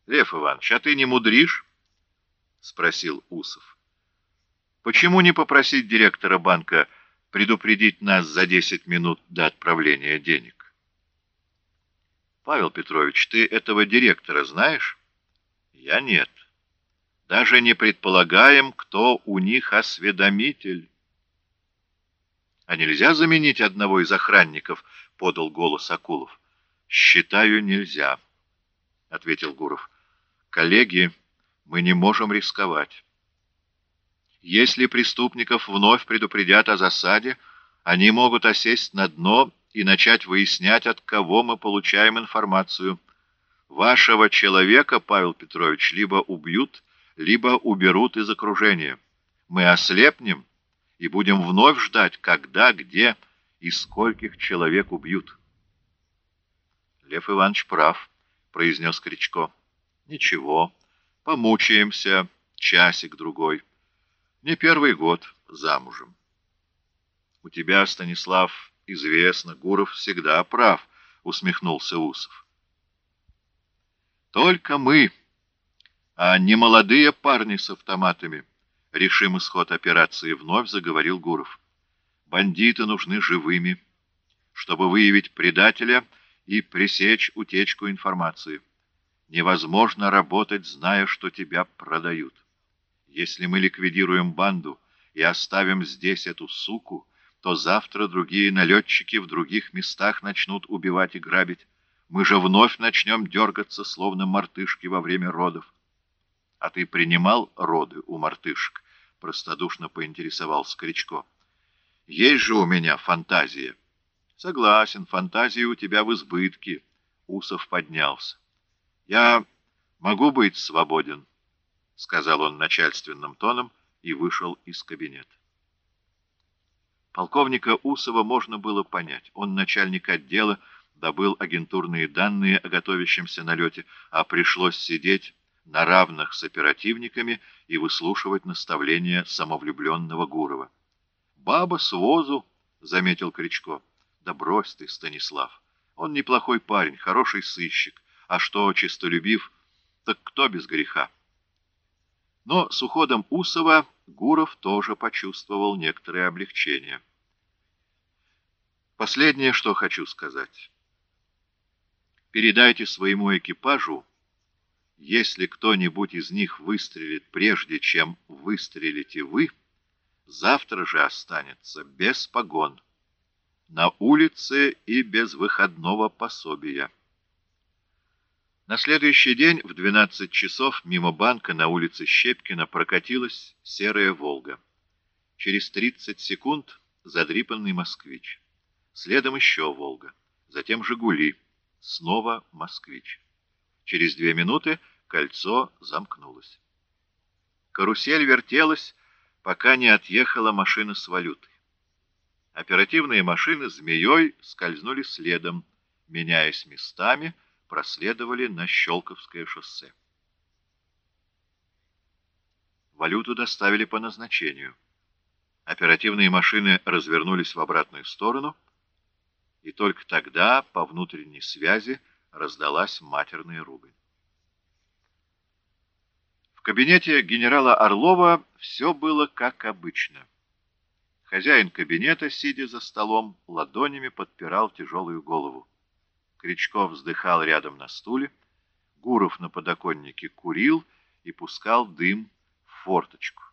— Лев Иванович, а ты не мудришь? — спросил Усов. — Почему не попросить директора банка предупредить нас за 10 минут до отправления денег? — Павел Петрович, ты этого директора знаешь? — Я нет. Даже не предполагаем, кто у них осведомитель. — А нельзя заменить одного из охранников? — подал голос Акулов. — Считаю, нельзя, — ответил Гуров. — Коллеги, мы не можем рисковать. Если преступников вновь предупредят о засаде, они могут осесть на дно и начать выяснять, от кого мы получаем информацию. Вашего человека, Павел Петрович, либо убьют, либо уберут из окружения. Мы ослепнем и будем вновь ждать, когда, где и скольких человек убьют. Лев Иванович прав, произнес Кричко. Ничего, помучаемся часик-другой. Не первый год замужем. У тебя, Станислав, известно, Гуров всегда прав, усмехнулся Усов. Только мы а не молодые парни с автоматами. Решим исход операции, вновь заговорил Гуров. Бандиты нужны живыми, чтобы выявить предателя и пресечь утечку информации. Невозможно работать, зная, что тебя продают. Если мы ликвидируем банду и оставим здесь эту суку, то завтра другие налетчики в других местах начнут убивать и грабить. Мы же вновь начнем дергаться, словно мартышки во время родов. — А ты принимал роды у мартышек? — простодушно поинтересовался Кричко. — Есть же у меня фантазия. — Согласен, фантазия у тебя в избытке. Усов поднялся. — Я могу быть свободен, — сказал он начальственным тоном и вышел из кабинета. Полковника Усова можно было понять. Он начальник отдела, добыл агентурные данные о готовящемся налете, а пришлось сидеть на равных с оперативниками и выслушивать наставления самовлюбленного Гурова. «Баба с возу», — заметил Кричко. «Да брось ты, Станислав. Он неплохой парень, хороший сыщик. А что, чистолюбив, так кто без греха?» Но с уходом Усова Гуров тоже почувствовал некоторое облегчение. Последнее, что хочу сказать. Передайте своему экипажу, если кто-нибудь из них выстрелит прежде, чем выстрелите вы, завтра же останется без погон, на улице и без выходного пособия. На следующий день в 12 часов мимо банка на улице Щепкина прокатилась серая «Волга». Через 30 секунд задрипанный «Москвич». Следом еще «Волга». Затем «Жигули». Снова «Москвич». Через две минуты кольцо замкнулось. Карусель вертелась, пока не отъехала машина с валютой. Оперативные машины змеей скользнули следом, меняясь местами, проследовали на Щелковское шоссе. Валюту доставили по назначению. Оперативные машины развернулись в обратную сторону, и только тогда по внутренней связи раздалась матерная ругань. В кабинете генерала Орлова все было как обычно. Хозяин кабинета, сидя за столом, ладонями подпирал тяжелую голову. Кричков вздыхал рядом на стуле, Гуров на подоконнике курил и пускал дым в форточку.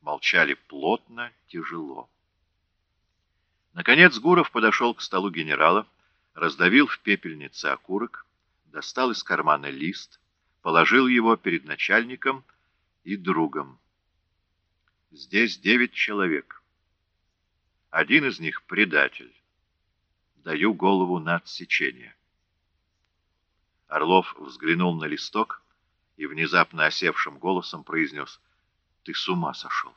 Молчали плотно, тяжело. Наконец Гуров подошел к столу генерала, раздавил в пепельнице окурок, достал из кармана лист, положил его перед начальником и другом. Здесь девять человек. Один из них — предатель. Даю голову на отсечение. Орлов взглянул на листок и внезапно осевшим голосом произнес «Ты с ума сошел!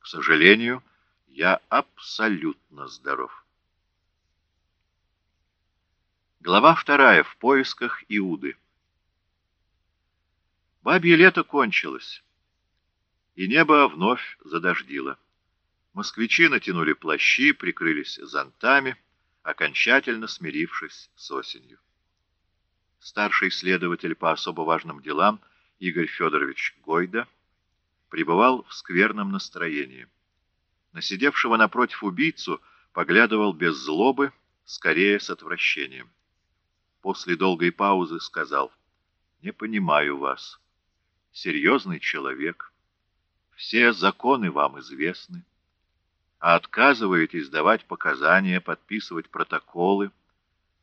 К сожалению, я абсолютно здоров». Глава вторая. В поисках Иуды. Бабье лето кончилось, и небо вновь задождило. Москвичи натянули плащи, прикрылись зонтами, окончательно смирившись с осенью. старший следователь по особо важным делам Игорь Федорович Гойда, пребывал в скверном настроении. На сидевшего напротив убийцу поглядывал без злобы, скорее с отвращением. После долгой паузы сказал, «Не понимаю вас. Серьезный человек. Все законы вам известны а отказываетесь давать показания, подписывать протоколы,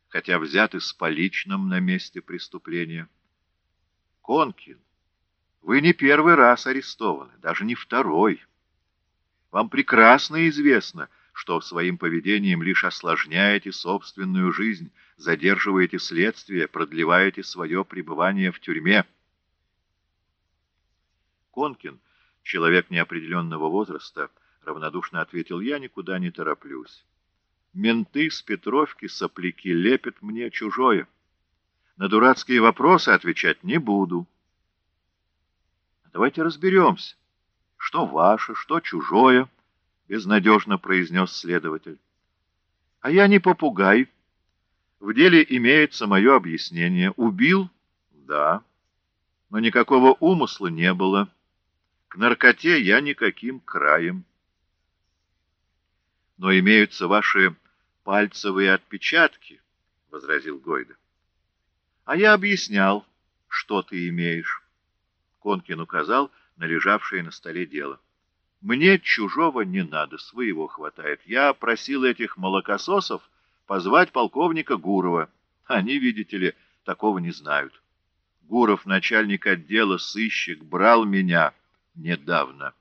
хотя взяты с поличным на месте преступления. Конкин, вы не первый раз арестованы, даже не второй. Вам прекрасно известно, что своим поведением лишь осложняете собственную жизнь, задерживаете следствие, продлеваете свое пребывание в тюрьме. Конкин, человек неопределенного возраста, — равнодушно ответил я, — никуда не тороплюсь. Менты с Петровки сопляки лепят мне чужое. На дурацкие вопросы отвечать не буду. Давайте разберемся, что ваше, что чужое, — безнадежно произнес следователь. А я не попугай. В деле имеется мое объяснение. Убил? Да. Но никакого умысла не было. К наркоте я никаким краем но имеются ваши пальцевые отпечатки, — возразил Гойда. — А я объяснял, что ты имеешь. Конкин указал на лежавшее на столе дело. — Мне чужого не надо, своего хватает. Я просил этих молокососов позвать полковника Гурова. Они, видите ли, такого не знают. Гуров, начальник отдела, сыщик, брал меня недавно.